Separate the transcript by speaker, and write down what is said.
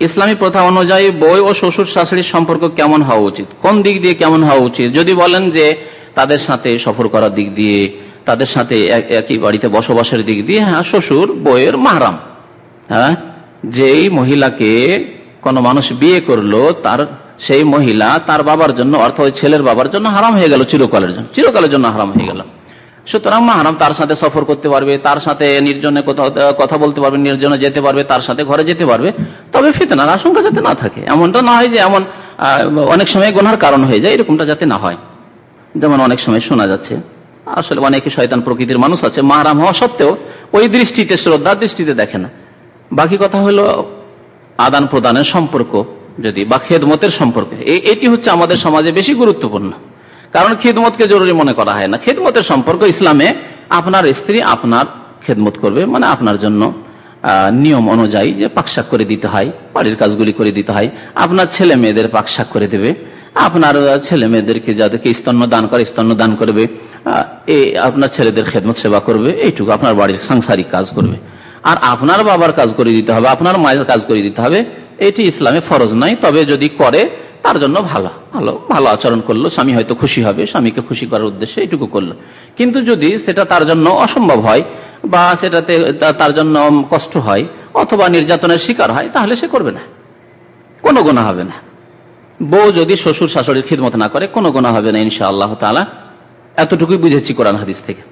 Speaker 1: ইসলামী প্রথা অনুযায়ী বই ও শ্বশুর শাশুড়ির সম্পর্ক কেমন হওয়া উচিত? কোন দিক দিয়ে কেমন হওয়া উচিত? যদি বলেন যে তাদের সাথে সফর করার দিক দিয়ে, তাদের সাথে একই বাড়িতে বসবাসের দিক দিয়ে হ্যাঁ শ্বশুর বইয়ের মাহারাম। হ্যাঁ যেই মহিলাকে কোন মানুষ বিয়ে করল, তার সেই মহিলা তার বাবার জন্য, অর্থাৎ ছেলের বাবার জন্য হারাম হয়ে গেল, চিরকালের জন্য। চিরকালের জন্য হারাম হয়ে গেল। সুতরাং মাহারাম তার সাথে সফর করতে পারবে, তার সাথে নির্জনে কথা বলতে পারবে, নির্জনে যেতে পারবে, তার সাথে ঘরে যেতে পারবে। তবে ফিতনার আশঙ্কা যাতে না থাকে, এমনটা না হয় যে এমন অনেক সময় গোনার কারণ হয়ে যায়, এরকমটা যাতে না হয়। যেমন অনেক সময় শোনা যাচ্ছে, আসলে অনেকে শয়তান প্রকৃতির মানুষ আছে, মাহারাম হওয়া সত্ত্বেও ওই দৃষ্টিতে, শ্রদ্ধার দৃষ্টিতে দেখে না। বাকি কথা হলো আদান প্রদানের সম্পর্ক, যদি, বা খেদমতের সম্পর্ক। এটি হচ্ছে আমাদের সমাজে বেশি গুরুত্বপূর্ণ। কারণ খেদমতকে জরুরি মনে করা হয় না। খেদমতের সম্পর্ক ইসলামে আপনার স্ত্রী আপনার খেদমত করবে মানে আপনার জন্য নিয়ম অনুযায়ী যে পাকশাক করে দিতে হয়, বাড়ির কাজগুলি করে দিতে হয়, আপনার ছেলে মেয়েদের পাকশাক করে দেবে, আপনার ছেলে মেয়েদেরকে যাদেরকে স্তন্য দান করে, স্তন্য দান করবে আপনার ছেলেদের খেদমত সেবা করবে, এইটুকু আপনার বাড়ির সাংসারিক কাজ করবে। আর আপনার বাবার কাজ করে দিতে হবে, আপনার মায়ের কাজ করে দিতে হবে, এটি ইসলামে ফরজ নাই তবে যদি করে তার জন্য ভালো ভালো ভালো আচরণ করল, স্বামী হয়তো খুশি হবে, স্বামীকে খুশি করার উদ্দেশ্যে এটুকু করল। কিন্তু যদি সেটা তার জন্য অসম্ভব হয়, বা সেটাতে তার জন্য কষ্ট হয়, অথবা নির্যাতনের শিকার হয়, তাহলে সে করবে না। কোনো গোনা হবে না। বউ যদি শ্বশুর শাশুড়ির খিদমত না করে, কোনো গোনা হবে না ইনশা আল্লাহ তালা এতটুকুই বুঝেছি কোরআন হাদিস থেকে।